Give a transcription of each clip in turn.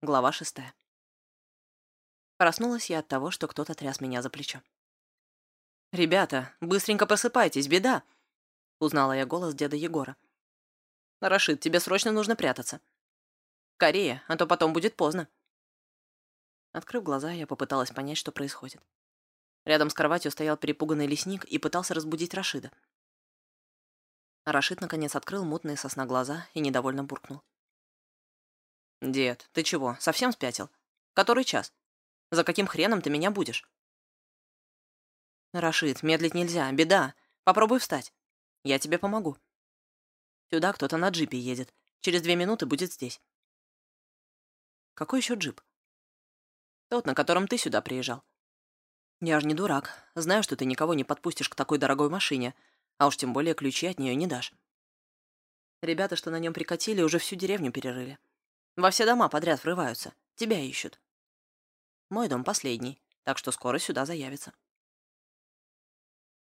Глава шестая. Проснулась я от того, что кто-то тряс меня за плечо. «Ребята, быстренько просыпайтесь, беда!» Узнала я голос деда Егора. «Рашид, тебе срочно нужно прятаться. Скорее, а то потом будет поздно». Открыв глаза, я попыталась понять, что происходит. Рядом с кроватью стоял перепуганный лесник и пытался разбудить Рашида. Рашид, наконец, открыл мутные сосна глаза и недовольно буркнул. «Дед, ты чего, совсем спятил? Который час? За каким хреном ты меня будешь?» «Рашид, медлить нельзя, беда. Попробуй встать. Я тебе помогу. Сюда кто-то на джипе едет. Через две минуты будет здесь». «Какой еще джип?» «Тот, на котором ты сюда приезжал». «Я же не дурак. Знаю, что ты никого не подпустишь к такой дорогой машине, а уж тем более ключи от нее не дашь. Ребята, что на нем прикатили, уже всю деревню перерыли. Во все дома подряд врываются. Тебя ищут. Мой дом последний, так что скоро сюда заявится.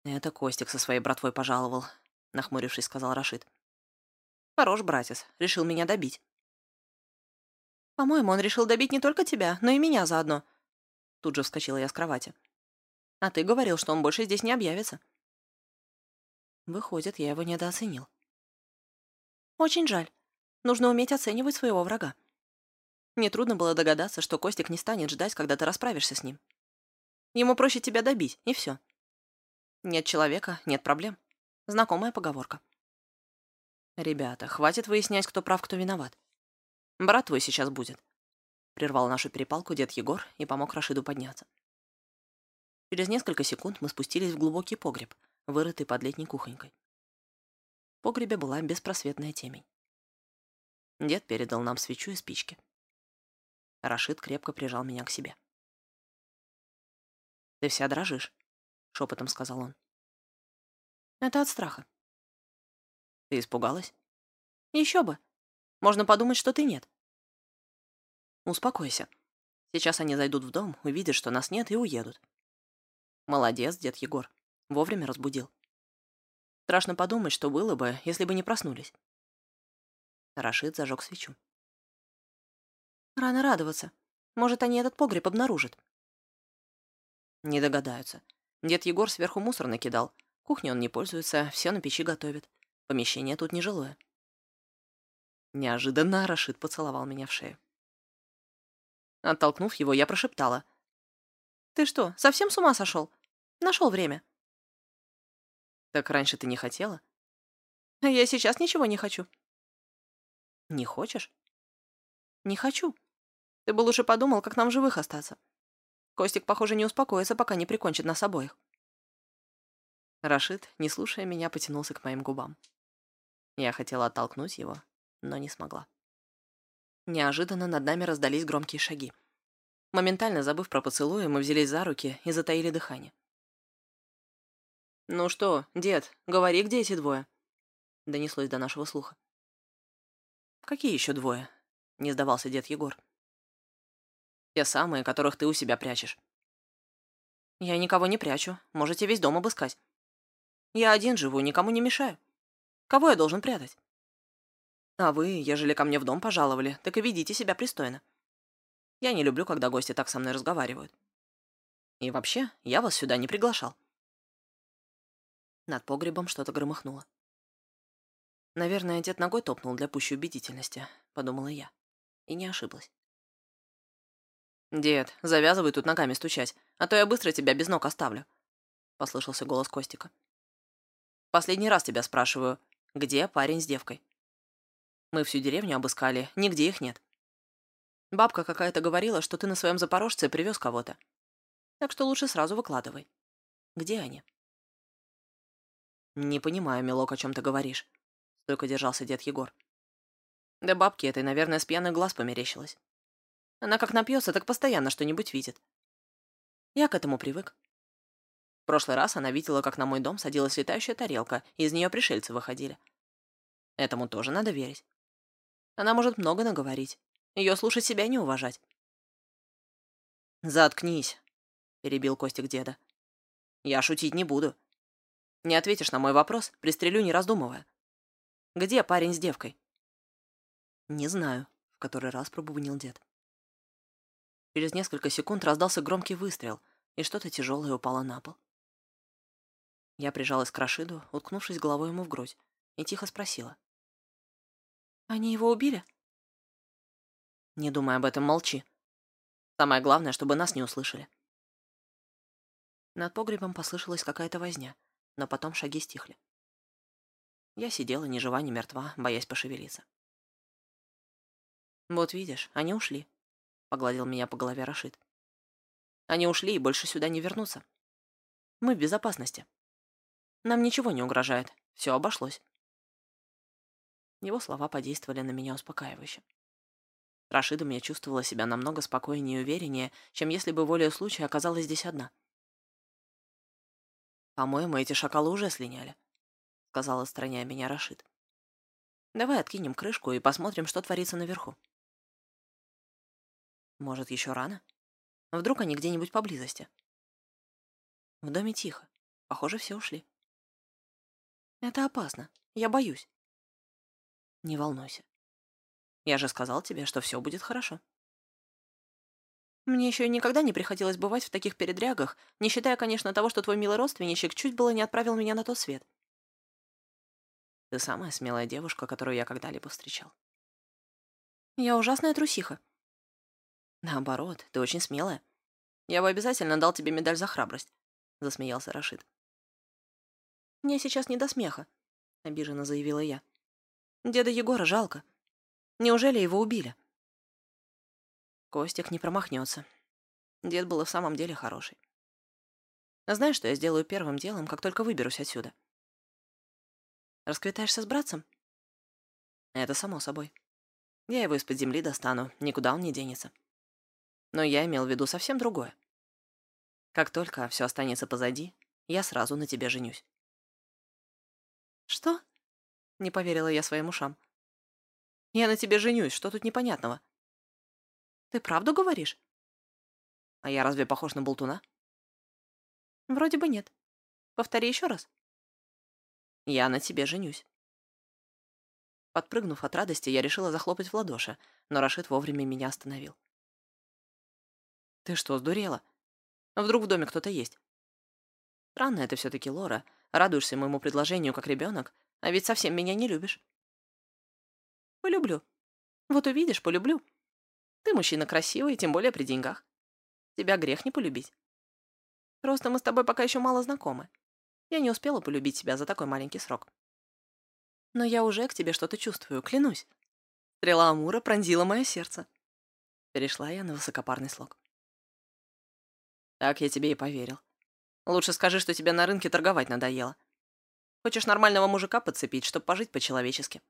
Это Костик со своей братвой пожаловал, нахмурившись, сказал Рашид. Хорош, братец, решил меня добить. По-моему, он решил добить не только тебя, но и меня заодно. Тут же вскочила я с кровати. А ты говорил, что он больше здесь не объявится. Выходит, я его недооценил. Очень жаль. Нужно уметь оценивать своего врага. Нетрудно было догадаться, что Костик не станет ждать, когда ты расправишься с ним. Ему проще тебя добить, и все. Нет человека — нет проблем. Знакомая поговорка. «Ребята, хватит выяснять, кто прав, кто виноват. Брат твой сейчас будет». Прервал нашу перепалку дед Егор и помог Рашиду подняться. Через несколько секунд мы спустились в глубокий погреб, вырытый под летней кухонькой. В погребе была беспросветная темень. Дед передал нам свечу и спички. Рашид крепко прижал меня к себе. «Ты вся дрожишь», — шепотом сказал он. «Это от страха». «Ты испугалась?» «Еще бы. Можно подумать, что ты нет». «Успокойся. Сейчас они зайдут в дом, увидят, что нас нет, и уедут». «Молодец, дед Егор. Вовремя разбудил. Страшно подумать, что было бы, если бы не проснулись». Рашид зажег свечу. Рано радоваться. Может, они этот погреб обнаружат. Не догадаются. Дед Егор сверху мусор накидал. Кухней он не пользуется, все на печи готовит. Помещение тут нежилое. Неожиданно Рашид поцеловал меня в шею. Оттолкнув его, я прошептала. «Ты что, совсем с ума сошел? Нашел время». «Так раньше ты не хотела?» «А я сейчас ничего не хочу». «Не хочешь?» «Не хочу. Ты бы лучше подумал, как нам живых остаться. Костик, похоже, не успокоится, пока не прикончит нас обоих». Рашид, не слушая меня, потянулся к моим губам. Я хотела оттолкнуть его, но не смогла. Неожиданно над нами раздались громкие шаги. Моментально забыв про поцелуи, мы взялись за руки и затаили дыхание. «Ну что, дед, говори, где эти двое?» Донеслось до нашего слуха. «Какие еще двое?» — не сдавался дед Егор. «Те самые, которых ты у себя прячешь». «Я никого не прячу. Можете весь дом обыскать. Я один живу, никому не мешаю. Кого я должен прятать?» «А вы, ежели ко мне в дом пожаловали, так и ведите себя пристойно. Я не люблю, когда гости так со мной разговаривают. И вообще, я вас сюда не приглашал». Над погребом что-то громыхнуло. Наверное, дед ногой топнул для пущей убедительности, подумала я. И не ошиблась. «Дед, завязывай тут ногами стучать, а то я быстро тебя без ног оставлю», — послышался голос Костика. «Последний раз тебя спрашиваю, где парень с девкой?» Мы всю деревню обыскали, нигде их нет. Бабка какая-то говорила, что ты на своем запорожце привез кого-то. Так что лучше сразу выкладывай. Где они?» «Не понимаю, милок, о чем ты говоришь», — стойко держался дед Егор. Да бабке этой, наверное, с пьяных глаз померещилась. Она как напьется, так постоянно что-нибудь видит. Я к этому привык. В прошлый раз она видела, как на мой дом садилась летающая тарелка, и из нее пришельцы выходили. Этому тоже надо верить. Она может много наговорить. Ее слушать себя не уважать. «Заткнись», — перебил Костик деда. «Я шутить не буду. Не ответишь на мой вопрос, пристрелю, не раздумывая. Где парень с девкой?» «Не знаю», — в который раз пробубнил дед. Через несколько секунд раздался громкий выстрел, и что-то тяжелое упало на пол. Я прижалась к Рашиду, уткнувшись головой ему в грудь, и тихо спросила. «Они его убили?» «Не думай об этом, молчи. Самое главное, чтобы нас не услышали». Над погребом послышалась какая-то возня, но потом шаги стихли. Я сидела ни жива, ни мертва, боясь пошевелиться. «Вот видишь, они ушли», — погладил меня по голове Рашид. «Они ушли и больше сюда не вернутся. Мы в безопасности. Нам ничего не угрожает, все обошлось». Его слова подействовали на меня успокаивающе. Рашида мне чувствовала себя намного спокойнее и увереннее, чем если бы волею случая оказалась здесь одна. «По-моему, эти шакалы уже слиняли», — сказал, отстраняя меня Рашид. «Давай откинем крышку и посмотрим, что творится наверху». Может, еще рано? Вдруг они где-нибудь поблизости? В доме тихо. Похоже, все ушли. Это опасно. Я боюсь. Не волнуйся. Я же сказал тебе, что все будет хорошо. Мне еще никогда не приходилось бывать в таких передрягах, не считая, конечно, того, что твой милый родственничек чуть было не отправил меня на тот свет. Ты самая смелая девушка, которую я когда-либо встречал. Я ужасная трусиха. Наоборот, ты очень смелая. Я бы обязательно дал тебе медаль за храбрость, засмеялся Рашид. Мне сейчас не до смеха, обиженно заявила я. Деда Егора жалко. Неужели его убили? Костик не промахнется. Дед был и в самом деле хороший. Знаешь, что я сделаю первым делом, как только выберусь отсюда? Расквитаешься с братцем? Это само собой. Я его из-под земли достану, никуда он не денется. Но я имел в виду совсем другое. Как только все останется позади, я сразу на тебе женюсь. Что? Не поверила я своим ушам. Я на тебе женюсь, что тут непонятного? Ты правду говоришь? А я разве похож на болтуна? Вроде бы нет. Повтори еще раз. Я на тебе женюсь. Подпрыгнув от радости, я решила захлопать в ладоши, но Рашид вовремя меня остановил. «Ты что, сдурела? Вдруг в доме кто-то есть?» «Странно это все-таки, Лора. Радуешься моему предложению как ребенок, а ведь совсем меня не любишь». «Полюблю. Вот увидишь, полюблю», ты мужчина красивый, тем более при деньгах. Тебя грех не полюбить. Просто мы с тобой пока еще мало знакомы. Я не успела полюбить тебя за такой маленький срок. Но я уже к тебе что-то чувствую, клянусь. Стрела Амура пронзила мое сердце. Перешла я на высокопарный слог. Так я тебе и поверил. Лучше скажи, что тебе на рынке торговать надоело. Хочешь нормального мужика подцепить, чтобы пожить по-человечески.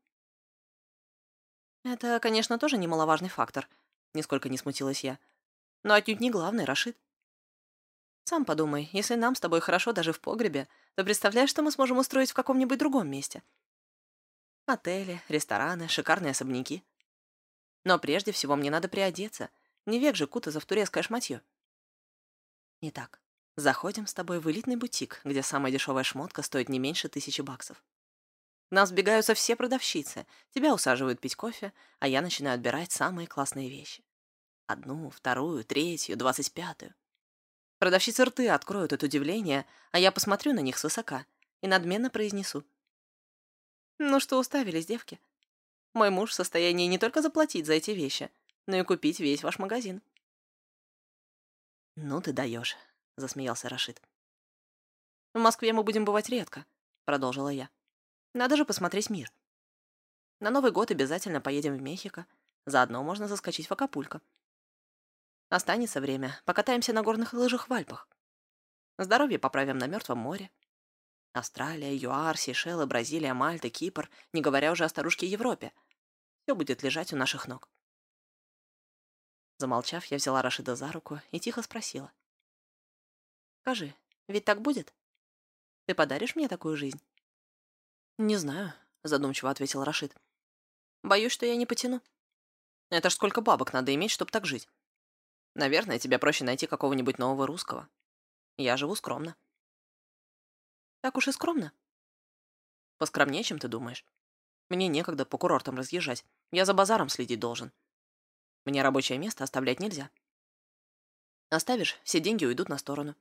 Это, конечно, тоже немаловажный фактор — Нисколько не смутилась я. Но отнюдь не главный, Рашид. Сам подумай, если нам с тобой хорошо даже в погребе, то представляешь, что мы сможем устроить в каком-нибудь другом месте? Отели, рестораны, шикарные особняки. Но прежде всего мне надо приодеться. Не век же кутаться в турецкое шматье. Итак, заходим с тобой в элитный бутик, где самая дешевая шмотка стоит не меньше тысячи баксов. Нас сбегаются все продавщицы. Тебя усаживают пить кофе, а я начинаю отбирать самые классные вещи. Одну, вторую, третью, двадцать пятую. Продавщицы рты откроют от удивления, а я посмотрю на них свысока и надменно произнесу. Ну что уставились, девки? Мой муж в состоянии не только заплатить за эти вещи, но и купить весь ваш магазин. «Ну ты даешь», — засмеялся Рашид. «В Москве мы будем бывать редко», — продолжила я. Надо же посмотреть мир. На Новый год обязательно поедем в Мехико. Заодно можно заскочить в Акапулько. Останется время, покатаемся на горных лыжах в Альпах. Здоровье поправим на Мертвом море. Австралия, ЮАР, Сейшелы, Бразилия, Мальта, Кипр, не говоря уже о старушке Европе. Все будет лежать у наших ног. Замолчав, я взяла Рашида за руку и тихо спросила. «Скажи, ведь так будет? Ты подаришь мне такую жизнь?» «Не знаю», — задумчиво ответил Рашид. «Боюсь, что я не потяну. Это ж сколько бабок надо иметь, чтобы так жить. Наверное, тебе проще найти какого-нибудь нового русского. Я живу скромно». «Так уж и скромно?» «Поскромнее, чем ты думаешь. Мне некогда по курортам разъезжать. Я за базаром следить должен. Мне рабочее место оставлять нельзя. Оставишь, все деньги уйдут на сторону.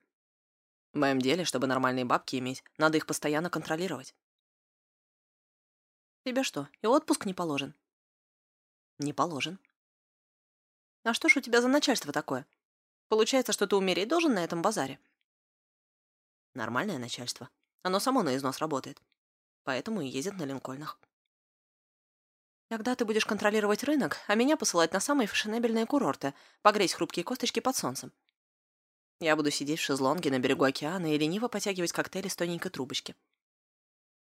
В моем деле, чтобы нормальные бабки иметь, надо их постоянно контролировать. Тебе что, и отпуск не положен? Не положен. А что ж у тебя за начальство такое? Получается, что ты умереть должен на этом базаре? Нормальное начальство. Оно само на износ работает. Поэтому и ездит на линкольнах. Когда ты будешь контролировать рынок, а меня посылать на самые фешенебельные курорты, погреть хрупкие косточки под солнцем. Я буду сидеть в шезлонге на берегу океана и лениво потягивать коктейли с тоненькой трубочки.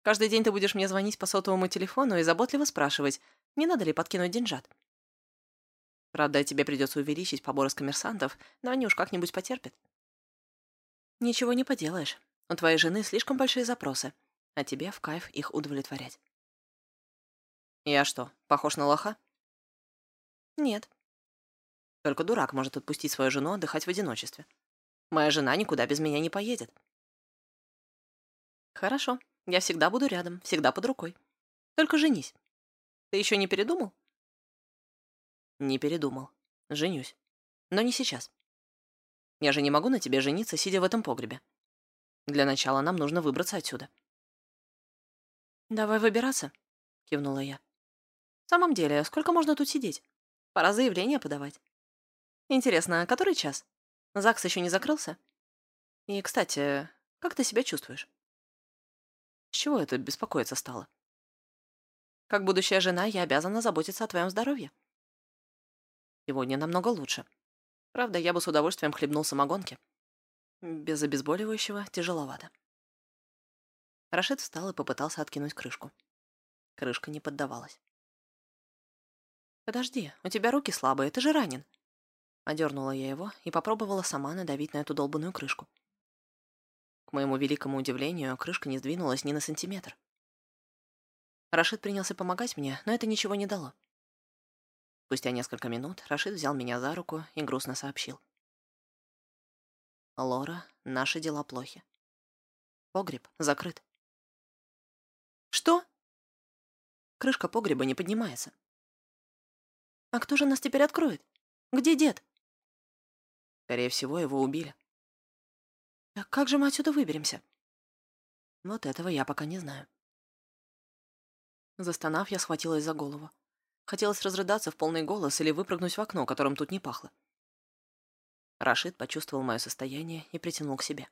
Каждый день ты будешь мне звонить по сотовому телефону и заботливо спрашивать, не надо ли подкинуть деньжат. Правда, тебе придется увеличить побор из коммерсантов, но они уж как-нибудь потерпят. Ничего не поделаешь. У твоей жены слишком большие запросы, а тебе в кайф их удовлетворять. Я что, похож на лоха? Нет. Только дурак может отпустить свою жену отдыхать в одиночестве. Моя жена никуда без меня не поедет. Хорошо, я всегда буду рядом, всегда под рукой. Только женись. Ты еще не передумал? Не передумал. Женюсь. Но не сейчас. Я же не могу на тебе жениться, сидя в этом погребе. Для начала нам нужно выбраться отсюда. «Давай выбираться», — кивнула я. «В самом деле, сколько можно тут сидеть? Пора заявление подавать. Интересно, а который час? ЗАГС еще не закрылся? И, кстати, как ты себя чувствуешь?» С чего это беспокоиться стало? Как будущая жена, я обязана заботиться о твоем здоровье. Сегодня намного лучше. Правда, я бы с удовольствием хлебнул самогонки. Без обезболивающего тяжеловато. Рашид встал и попытался откинуть крышку. Крышка не поддавалась. «Подожди, у тебя руки слабые, ты же ранен». Одернула я его и попробовала сама надавить на эту долбанную крышку. К моему великому удивлению, крышка не сдвинулась ни на сантиметр. Рашид принялся помогать мне, но это ничего не дало. Спустя несколько минут Рашид взял меня за руку и грустно сообщил. «Лора, наши дела плохи. Погреб закрыт». «Что?» Крышка погреба не поднимается. «А кто же нас теперь откроет? Где дед?» Скорее всего, его убили. А как же мы отсюда выберемся? Вот этого я пока не знаю. Застонав, я схватилась за голову. Хотелось разрыдаться в полный голос или выпрыгнуть в окно, которым тут не пахло. Рашид почувствовал мое состояние и притянул к себе.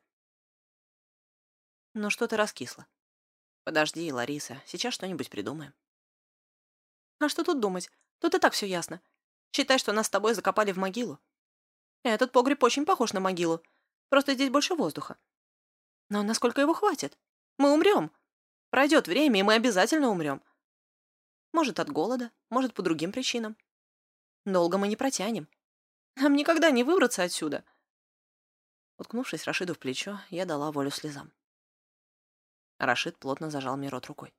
«Ну что ты раскисла? Подожди, Лариса, сейчас что-нибудь придумаем». «А что тут думать? Тут и так все ясно. Считай, что нас с тобой закопали в могилу. Этот погреб очень похож на могилу, Просто здесь больше воздуха. Но насколько его хватит? Мы умрем. Пройдет время, и мы обязательно умрем. Может, от голода, может, по другим причинам. Долго мы не протянем. Нам никогда не выбраться отсюда. Уткнувшись Рашиду в плечо, я дала волю слезам. Рашид плотно зажал мне рот рукой.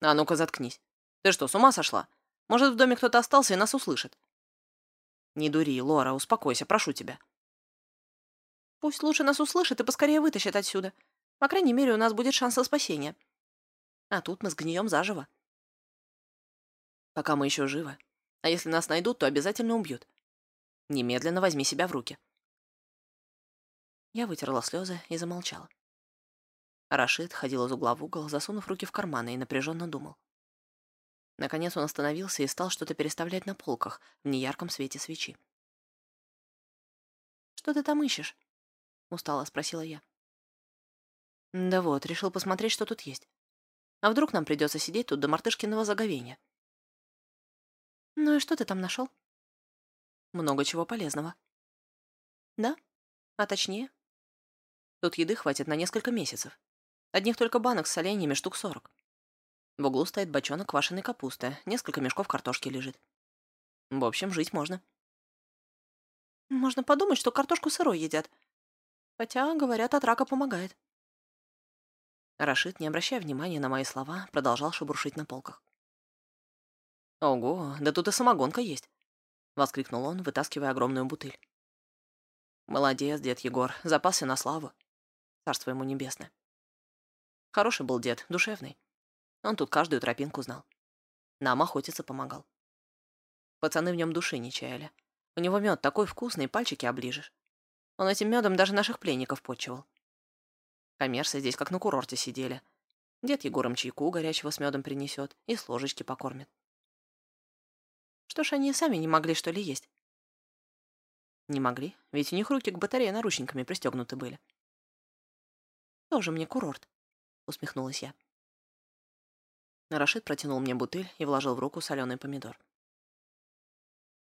«А ну-ка, заткнись. Ты что, с ума сошла? Может, в доме кто-то остался и нас услышит?» «Не дури, Лора, успокойся, прошу тебя. Пусть лучше нас услышит и поскорее вытащит отсюда. По крайней мере, у нас будет шанс на спасение. А тут мы сгнием заживо. Пока мы еще живы. А если нас найдут, то обязательно убьют. Немедленно возьми себя в руки. Я вытерла слезы и замолчала. Рашид ходил из угла в угол, засунув руки в карманы и напряженно думал. Наконец он остановился и стал что-то переставлять на полках в неярком свете свечи. «Что ты там ищешь?» устало спросила я. Да вот, решил посмотреть, что тут есть. А вдруг нам придется сидеть тут до мартышкиного заговения? Ну и что ты там нашел? Много чего полезного. Да? А точнее? Тут еды хватит на несколько месяцев. Одних только банок с соленьями штук сорок. В углу стоит бочонок квашеной капусты, несколько мешков картошки лежит. В общем, жить можно. Можно подумать, что картошку сырой едят, Хотя, говорят, от рака помогает. Рашид, не обращая внимания на мои слова, продолжал шебуршить на полках. «Ого, да тут и самогонка есть!» — воскликнул он, вытаскивая огромную бутыль. «Молодец, дед Егор, запасся на славу. Царство ему небесное. Хороший был дед, душевный. Он тут каждую тропинку знал. Нам охотиться помогал. Пацаны в нем души не чаяли. У него мед такой вкусный, пальчики оближешь. Он этим медом даже наших пленников почивал. Коммерсы здесь как на курорте сидели. Дед Егором чайку горячего с медом принесет и с ложечки покормит. Что ж они сами не могли что ли есть? Не могли, ведь у них руки к батарее наручниками пристегнуты были. Тоже мне курорт, усмехнулась я. Рашид протянул мне бутыль и вложил в руку соленый помидор.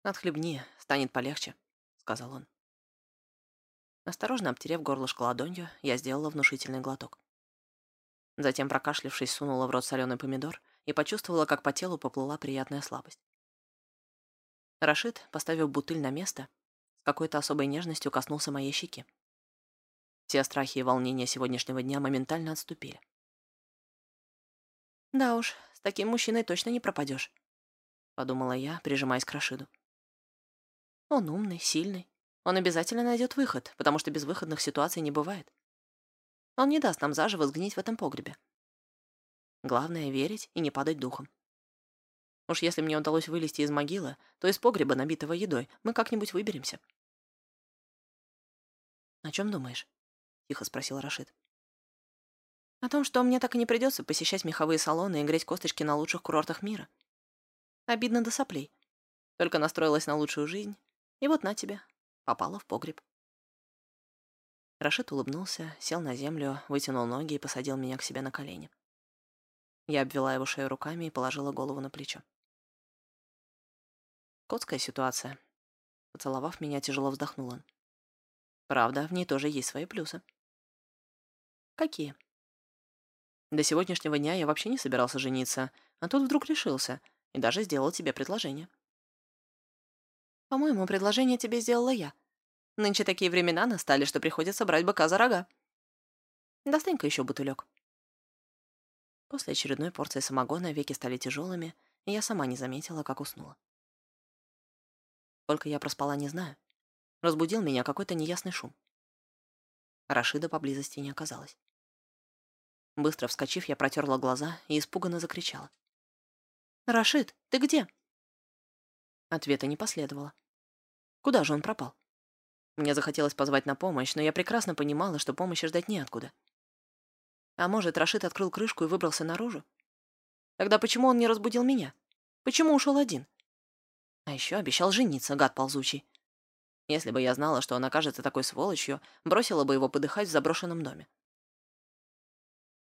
«Отхлебни, станет полегче», — сказал он. Осторожно обтерев горлышко ладонью, я сделала внушительный глоток. Затем, прокашлившись, сунула в рот соленый помидор и почувствовала, как по телу поплыла приятная слабость. Рашид, поставив бутыль на место, с какой-то особой нежностью коснулся моей щеки. Все страхи и волнения сегодняшнего дня моментально отступили. «Да уж, с таким мужчиной точно не пропадешь», — подумала я, прижимаясь к Рашиду. «Он умный, сильный. Он обязательно найдет выход, потому что безвыходных ситуаций не бывает. Он не даст нам заживо сгнить в этом погребе. Главное — верить и не падать духом. Уж если мне удалось вылезти из могилы, то из погреба, набитого едой, мы как-нибудь выберемся. «О чем думаешь?» — тихо спросил Рашид. «О том, что мне так и не придется посещать меховые салоны и греть косточки на лучших курортах мира. Обидно до соплей. Только настроилась на лучшую жизнь, и вот на тебе, попала в погреб». Рашид улыбнулся, сел на землю, вытянул ноги и посадил меня к себе на колени. Я обвела его шею руками и положила голову на плечо. Котская ситуация. Поцеловав меня, тяжело вздохнул он. Правда, в ней тоже есть свои плюсы. Какие? До сегодняшнего дня я вообще не собирался жениться, а тут вдруг решился и даже сделал тебе предложение. По-моему, предложение тебе сделала я. Нынче такие времена настали, что приходится брать быка за рога. Достань-ка еще бутылек. После очередной порции самогона веки стали тяжелыми, и я сама не заметила, как уснула. Сколько я проспала, не знаю. Разбудил меня какой-то неясный шум. Рашида поблизости не оказалось. Быстро вскочив, я протерла глаза и испуганно закричала. «Рашид, ты где?» Ответа не последовало. Куда же он пропал? Мне захотелось позвать на помощь, но я прекрасно понимала, что помощи ждать неоткуда. А может, Рашид открыл крышку и выбрался наружу? Тогда почему он не разбудил меня? Почему ушел один? А еще обещал жениться, гад ползучий. Если бы я знала, что он окажется такой сволочью, бросила бы его подыхать в заброшенном доме.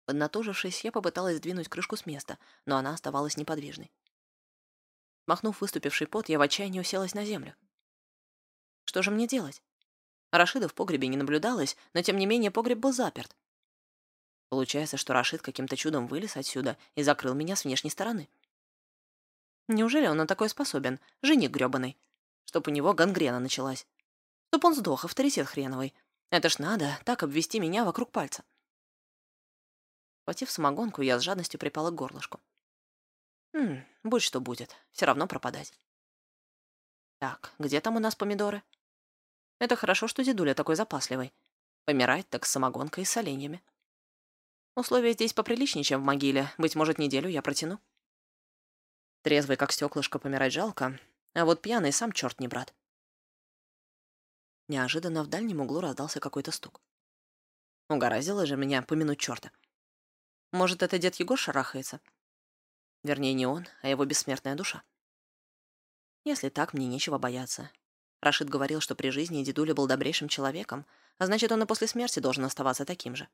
Поднатужившись, я попыталась сдвинуть крышку с места, но она оставалась неподвижной. Махнув выступивший пот, я в отчаянии уселась на землю. Что же мне делать? Рашида в погребе не наблюдалось, но тем не менее погреб был заперт. Получается, что Рашид каким-то чудом вылез отсюда и закрыл меня с внешней стороны. Неужели он на такое способен? Жених грёбаный. Чтоб у него гангрена началась. Чтоб он сдох, авторитет хреновый. Это ж надо так обвести меня вокруг пальца. Хватив самогонку, я с жадностью припала к горлышку. Хм, будь что будет, все равно пропадать. Так, где там у нас помидоры? Это хорошо, что дедуля такой запасливый. Помирать так с самогонкой и с оленями. Условия здесь поприличнее, чем в могиле. Быть может, неделю я протяну. Трезвый, как стеклышко, помирать жалко, а вот пьяный сам черт не брат. Неожиданно в дальнем углу раздался какой-то стук. Угораздило же меня помянуть черта. Может, это дед Егор шарахается? Вернее, не он, а его бессмертная душа. Если так, мне нечего бояться. Рашид говорил, что при жизни дедуля был добрейшим человеком, а значит, он и после смерти должен оставаться таким же.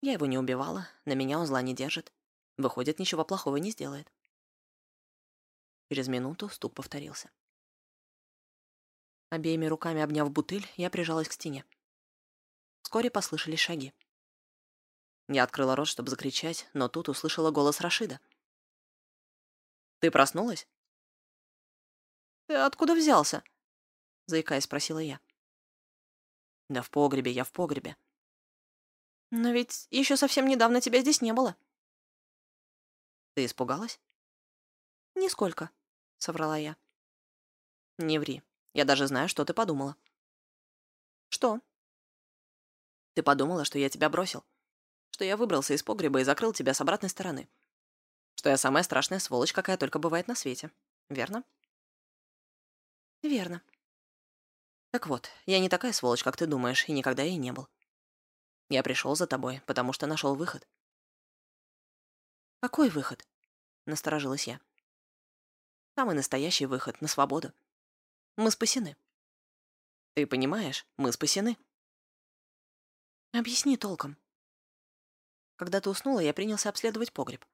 Я его не убивала, на меня он зла не держит. Выходит, ничего плохого не сделает. Через минуту стук повторился. Обеими руками обняв бутыль, я прижалась к стене. Вскоре послышались шаги. Я открыла рот, чтобы закричать, но тут услышала голос Рашида. «Ты проснулась?» «Ты откуда взялся?» — заикаясь, спросила я. «Да в погребе, я в погребе». «Но ведь еще совсем недавно тебя здесь не было». «Ты испугалась?» «Нисколько», — соврала я. «Не ври. Я даже знаю, что ты подумала». «Что?» «Ты подумала, что я тебя бросил. Что я выбрался из погреба и закрыл тебя с обратной стороны. Что я самая страшная сволочь, какая только бывает на свете. Верно?» Верно. Так вот, я не такая сволочь, как ты думаешь, и никогда ей не был. Я пришел за тобой, потому что нашел выход. Какой выход? Насторожилась я. Самый настоящий выход, на свободу. Мы спасены. Ты понимаешь, мы спасены. Объясни толком. Когда ты уснула, я принялся обследовать погреб.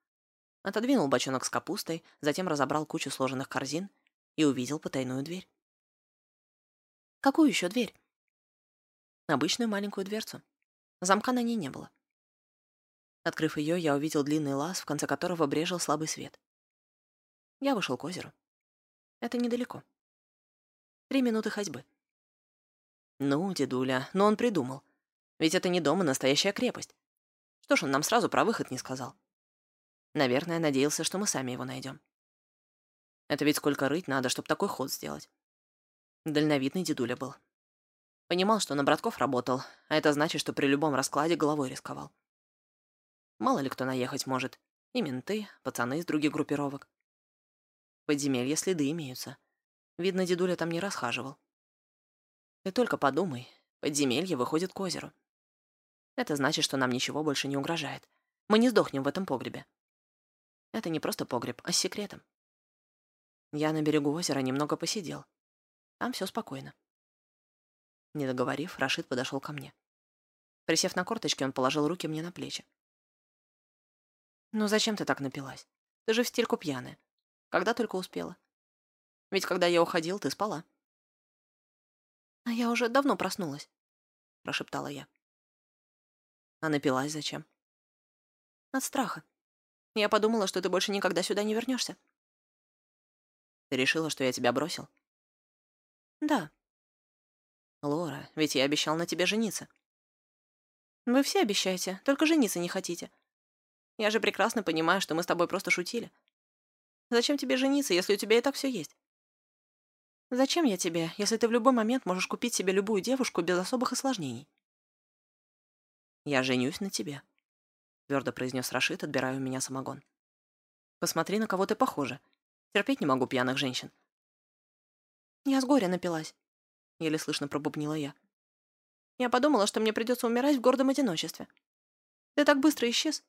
Отодвинул бочонок с капустой, затем разобрал кучу сложенных корзин и увидел потайную дверь. Какую еще дверь? Обычную маленькую дверцу. Замка на ней не было. Открыв ее, я увидел длинный лаз, в конце которого брежил слабый свет. Я вышел к озеру. Это недалеко. Три минуты ходьбы. Ну, дедуля, но он придумал. Ведь это не дом, а настоящая крепость. Что ж он нам сразу про выход не сказал? Наверное, надеялся, что мы сами его найдем. Это ведь сколько рыть надо, чтобы такой ход сделать. Дальновидный дедуля был. Понимал, что на братков работал, а это значит, что при любом раскладе головой рисковал. Мало ли кто наехать может. И менты, пацаны из других группировок. Подземелье следы имеются. Видно, дедуля там не расхаживал. Ты только подумай, подземелье выходит к озеру. Это значит, что нам ничего больше не угрожает. Мы не сдохнем в этом погребе. Это не просто погреб, а с секретом. Я на берегу озера немного посидел. Там все спокойно. Не договорив, Рашид подошел ко мне. Присев на корточки, он положил руки мне на плечи. «Ну зачем ты так напилась? Ты же в стельку пьяная. Когда только успела. Ведь когда я уходил, ты спала». «А я уже давно проснулась», — прошептала я. А напилась зачем? От страха. Я подумала, что ты больше никогда сюда не вернешься. Ты решила, что я тебя бросил? Да. Лора, ведь я обещал на тебе жениться. Вы все обещаете, только жениться не хотите. Я же прекрасно понимаю, что мы с тобой просто шутили. Зачем тебе жениться, если у тебя и так все есть? Зачем я тебе, если ты в любой момент можешь купить себе любую девушку без особых осложнений? «Я женюсь на тебе», — твердо произнес Рашид, отбирая у меня самогон. «Посмотри, на кого ты похожа. Терпеть не могу пьяных женщин». «Я с горя напилась», — еле слышно пробубнила я. «Я подумала, что мне придется умирать в гордом одиночестве. Ты так быстро исчез.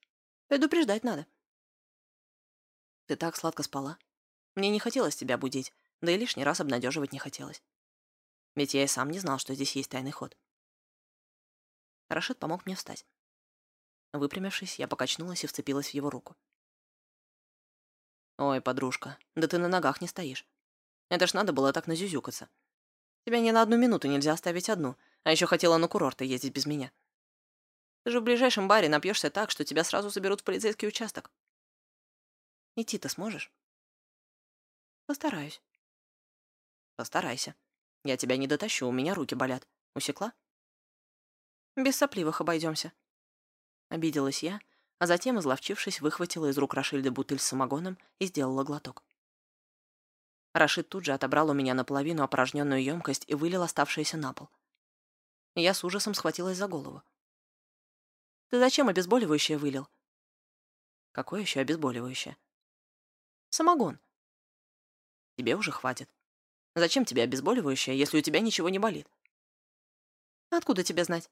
Предупреждать надо». «Ты так сладко спала. Мне не хотелось тебя будить, да и лишний раз обнадеживать не хотелось. Ведь я и сам не знал, что здесь есть тайный ход». Рашид помог мне встать. Выпрямившись, я покачнулась и вцепилась в его руку. «Ой, подружка, да ты на ногах не стоишь. Это ж надо было так назюзюкаться. Тебя ни на одну минуту нельзя оставить одну, а еще хотела на курорты ездить без меня. Ты же в ближайшем баре напьешься так, что тебя сразу заберут в полицейский участок. Идти-то сможешь?» «Постараюсь». «Постарайся. Я тебя не дотащу, у меня руки болят. Усекла?» Без сопливых обойдемся. Обиделась я, а затем, изловчившись, выхватила из рук Рашильда бутыль с самогоном и сделала глоток. Рашид тут же отобрал у меня наполовину опорожненную емкость и вылил оставшееся на пол. Я с ужасом схватилась за голову. «Ты зачем обезболивающее вылил?» «Какое еще обезболивающее?» «Самогон». «Тебе уже хватит. Зачем тебе обезболивающее, если у тебя ничего не болит?» «Откуда тебе знать?»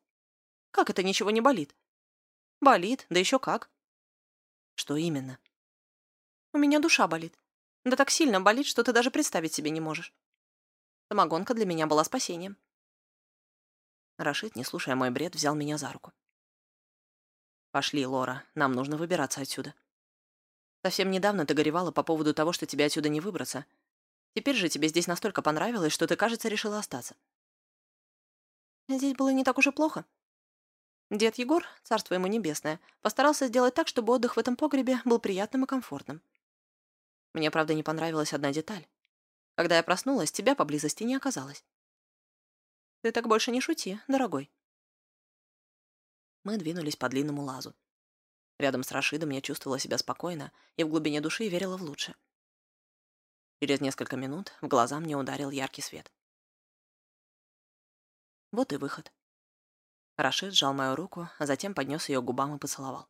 Как это ничего не болит? Болит, да еще как. Что именно? У меня душа болит. Да так сильно болит, что ты даже представить себе не можешь. Самогонка для меня была спасением. Рашид, не слушая мой бред, взял меня за руку. «Пошли, Лора, нам нужно выбираться отсюда. Совсем недавно ты горевала по поводу того, что тебе отсюда не выбраться. Теперь же тебе здесь настолько понравилось, что ты, кажется, решила остаться». «Здесь было не так уж и плохо», Дед Егор, царство ему небесное, постарался сделать так, чтобы отдых в этом погребе был приятным и комфортным. Мне, правда, не понравилась одна деталь. Когда я проснулась, тебя поблизости не оказалось. Ты так больше не шути, дорогой. Мы двинулись по длинному лазу. Рядом с Рашидом я чувствовала себя спокойно и в глубине души верила в лучшее. Через несколько минут в глаза мне ударил яркий свет. Вот и выход. Рашид сжал мою руку, а затем поднес ее к губам и поцеловал.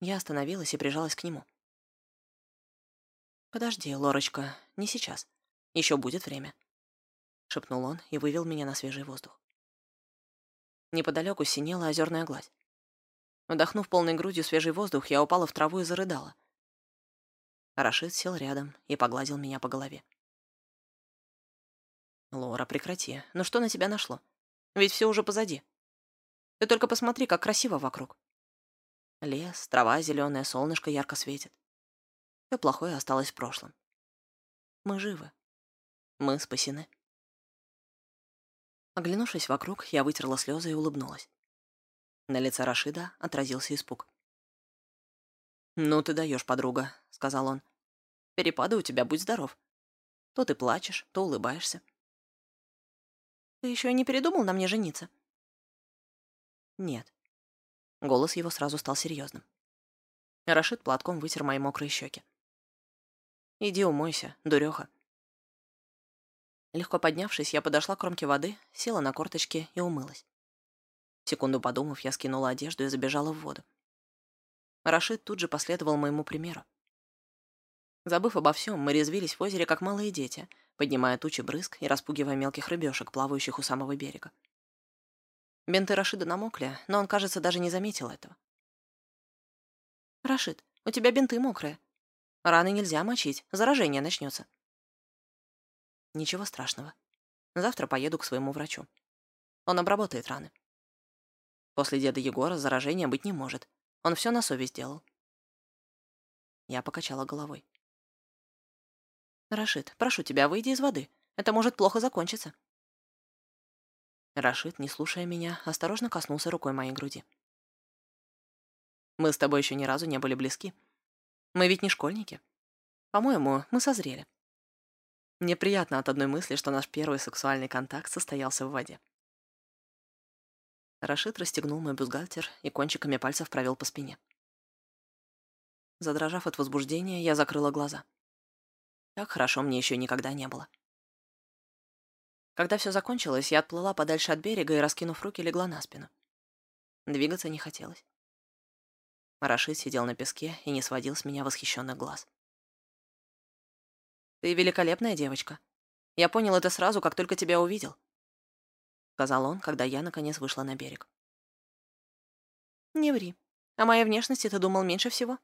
Я остановилась и прижалась к нему. «Подожди, Лорочка, не сейчас. Еще будет время», — шепнул он и вывел меня на свежий воздух. Неподалеку синела озерная гладь. Вдохнув полной грудью свежий воздух, я упала в траву и зарыдала. Рашид сел рядом и погладил меня по голове. «Лора, прекрати. Ну что на тебя нашло? Ведь все уже позади. Ты только посмотри, как красиво вокруг. Лес, трава зеленая, солнышко ярко светит. Все плохое осталось в прошлом. Мы живы. Мы спасены. Оглянувшись вокруг, я вытерла слезы и улыбнулась. На лице Рашида отразился испуг. «Ну ты даешь, подруга», — сказал он. «Перепады у тебя, будь здоров. То ты плачешь, то улыбаешься». «Ты еще не передумал на мне жениться?» «Нет». Голос его сразу стал серьезным. Рашид платком вытер мои мокрые щеки. «Иди умойся, дуреха. Легко поднявшись, я подошла к кромке воды, села на корточки и умылась. Секунду подумав, я скинула одежду и забежала в воду. Рашид тут же последовал моему примеру. Забыв обо всем, мы резвились в озере, как малые дети, поднимая тучи брызг и распугивая мелких рыбешек, плавающих у самого берега. Бенты Рашида намокли, но он, кажется, даже не заметил этого. «Рашид, у тебя бинты мокрые. Раны нельзя мочить, заражение начнется», Ничего страшного. Завтра поеду к своему врачу. Он обработает раны. После деда Егора заражения быть не может. Он все на совесть делал. Я покачала головой. «Рашид, прошу тебя, выйди из воды. Это может плохо закончиться». Рашид, не слушая меня, осторожно коснулся рукой моей груди. «Мы с тобой еще ни разу не были близки. Мы ведь не школьники. По-моему, мы созрели. Мне приятно от одной мысли, что наш первый сексуальный контакт состоялся в воде. Рашид расстегнул мой бюстгальтер и кончиками пальцев провел по спине. Задрожав от возбуждения, я закрыла глаза. Так хорошо мне еще никогда не было. Когда все закончилось, я отплыла подальше от берега и, раскинув руки, легла на спину. Двигаться не хотелось. Рашид сидел на песке и не сводил с меня восхищенных глаз. Ты великолепная девочка. Я понял это сразу, как только тебя увидел», — сказал он, когда я, наконец, вышла на берег. «Не ври. О моей внешности ты думал меньше всего.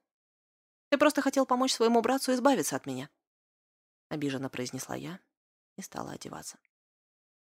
Ты просто хотел помочь своему братцу избавиться от меня», — обиженно произнесла я и стала одеваться.